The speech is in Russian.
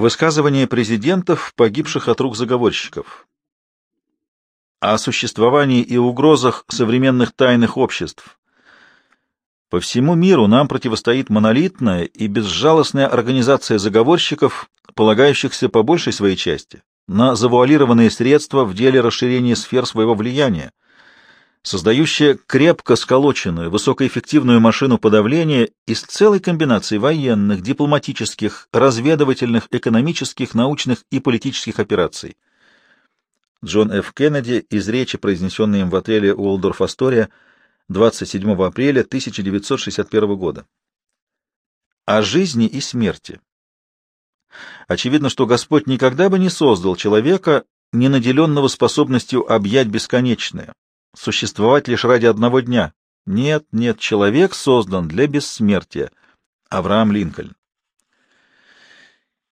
Высказывания президентов, погибших от рук заговорщиков. О существовании и угрозах современных тайных обществ. По всему миру нам противостоит монолитная и безжалостная организация заговорщиков, полагающихся по большей своей части на завуалированные средства в деле расширения сфер своего влияния, создающая крепко сколоченную, высокоэффективную машину подавления из целой комбинации военных, дипломатических, разведывательных, экономических, научных и политических операций. Джон Ф. Кеннеди из речи, произнесенной им в отеле Уолдорф Астория 27 апреля 1961 года. О жизни и смерти. Очевидно, что Господь никогда бы не создал человека, не наделенного способностью объять бесконечное, существовать лишь ради одного дня. Нет, нет, человек создан для бессмертия. Авраам Линкольн.